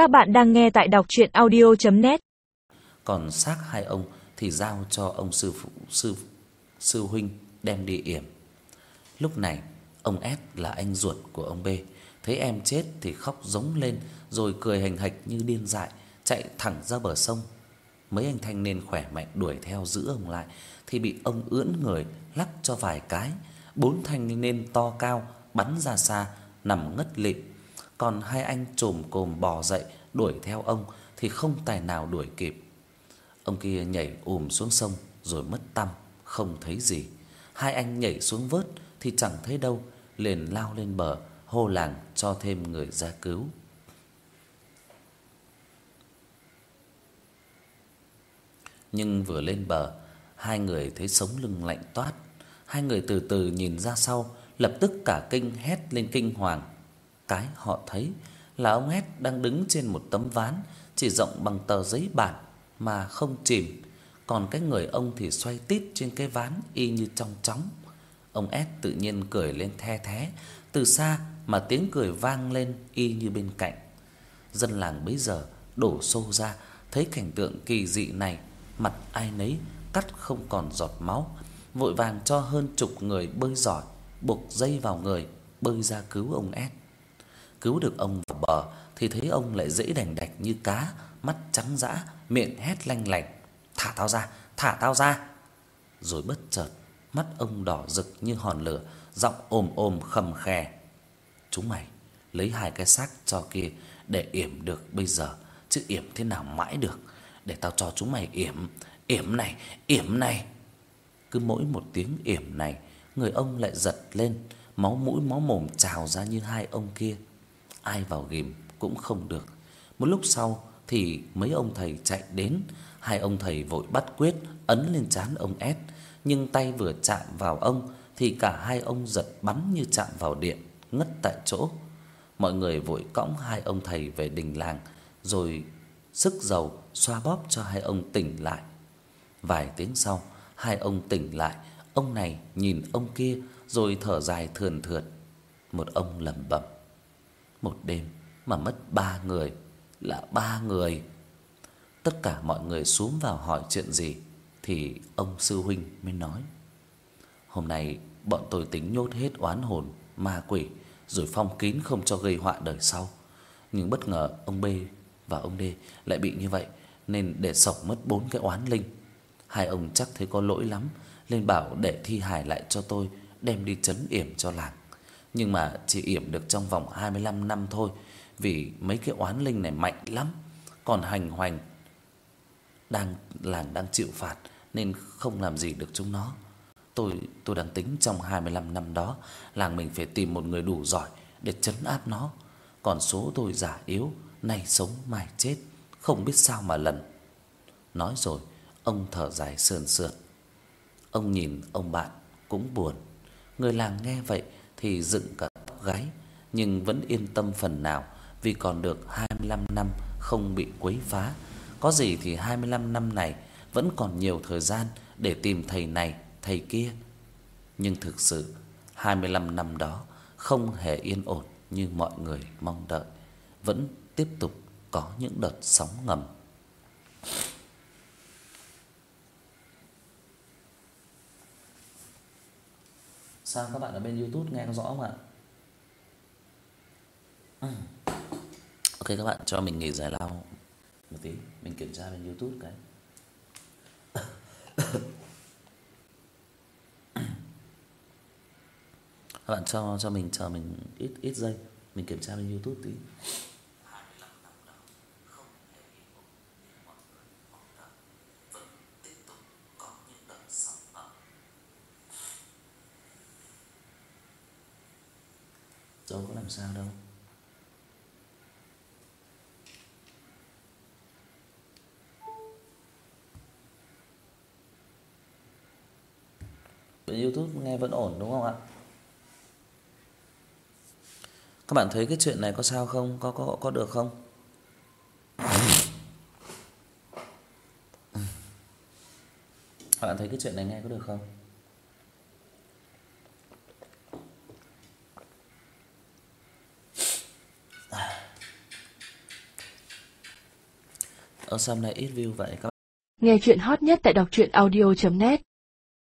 Các bạn đang nghe tại đọc audio net Còn xác hai ông thì giao cho ông sư phụ sư sư huynh đem đi yểm. Lúc này, ông S là anh ruột của ông B, thấy em chết thì khóc giống lên rồi cười hành hạch như điên dại, chạy thẳng ra bờ sông. Mấy anh thanh niên khỏe mạnh đuổi theo giữ ông lại thì bị ông ưỡn người lắc cho vài cái, bốn thanh niên to cao bắn ra xa nằm ngất lịm. Còn hai anh trùm cồm bò dậy đuổi theo ông thì không tài nào đuổi kịp. Ông kia nhảy ùm xuống sông rồi mất tăm, không thấy gì. Hai anh nhảy xuống vớt thì chẳng thấy đâu, liền lao lên bờ, hô làng cho thêm người ra cứu. Nhưng vừa lên bờ, hai người thấy sống lưng lạnh toát. Hai người từ từ nhìn ra sau, lập tức cả kinh hét lên kinh hoàng. Cái họ thấy là ông hét đang đứng trên một tấm ván chỉ rộng bằng tờ giấy bản mà không chìm, còn cái người ông thì xoay tít trên cái ván y như trong chóng. Ông S tự nhiên cười lên the thé, từ xa mà tiếng cười vang lên y như bên cạnh. Dân làng bấy giờ đổ xô ra, thấy cảnh tượng kỳ dị này, mặt ai nấy cắt không còn giọt máu, vội vàng cho hơn chục người bơi giỏi buộc dây vào người bơi ra cứu ông S. Cứu được ông vào bờ thì thấy ông lại dễ đành đạch như cá, mắt trắng dã, miệng hét lanh lảnh, "Thả tao ra, thả tao ra." Rồi bất chợt, mắt ông đỏ rực như hòn lửa, giọng ồm ồm khầm khè, "Chúng mày lấy hai cái xác cho kia để yểm được bây giờ, chứ yểm thế nào mãi được, để tao cho chúng mày yểm, yểm này, yểm này." Cứ mỗi một tiếng yểm này, người ông lại giật lên, máu mũi máu mồm trào ra như hai ông kia. Ai vào ghim cũng không được. Một lúc sau thì mấy ông thầy chạy đến, hai ông thầy vội bắt quyết ấn lên trán ông S, nhưng tay vừa chạm vào ông thì cả hai ông giật bắn như chạm vào điện, ngất tại chỗ. Mọi người vội cõng hai ông thầy về đình làng, rồi sức dầu xoa bóp cho hai ông tỉnh lại. Vài tiếng sau, hai ông tỉnh lại, ông này nhìn ông kia rồi thở dài thườn thượt. Một ông lẩm bẩm: "Một đêm mà mất ba người, là ba người." Tất cả mọi người xuống vào hỏi chuyện gì thì ông sư huynh mới nói: "Hôm nay bọn tôi tính nhốt hết oán hồn, ma quỷ rồi phong kín không cho gây họa đời sau. Nhưng bất ngờ ông B và ông D lại bị như vậy nên để sọc mất bốn cái oán linh. Hai ông chắc thấy có lỗi lắm, nên bảo để thi hài lại cho tôi đem đi trấn yểm cho làng. Nhưng mà chỉ yểm được trong vòng 25 năm thôi, vì mấy cái oán linh này mạnh lắm, còn hành hoành đang làng đang chịu phạt nên không làm gì được chúng nó. Tôi tôi đang tính trong 25 năm đó, làng mình phải tìm một người đủ giỏi để trấn áp nó. Còn số tôi già yếu, nay sống mai chết, không biết sao mà lần. Nói rồi, ông thở dài sườn sượt. Ông nhìn ông bạn cũng buồn. Người làng nghe vậy thì dựng cả tóc gáy, nhưng vẫn yên tâm phần nào vì còn được 25 năm không bị quấy phá. Có gì thì 25 năm này vẫn còn nhiều thời gian để tìm thầy này, thầy kia. Nhưng thực sự 25 năm đó không hề yên ổn như mọi người mong đợi, vẫn tiếp tục có những đợt sóng ngầm. Sao các bạn ở bên YouTube nghe có rõ không ạ? Ừ. Ok các bạn cho mình nghỉ giải lao một tí, mình kiểm tra bên YouTube cái. Các bạn cho cho mình chờ mình ít ít giây, mình kiểm tra bên YouTube tí. Đâu có làm sao đâu. YouTube nghe vẫn ổn, đúng không ạ? Các bạn thấy cái chuyện này có sao không? Có có có được không? Các bạn thấy cái chuyện này nghe có được không? Ơ sao hôm ít view vậy các Nghe chuyện hot nhất tại đọc truyện audio net.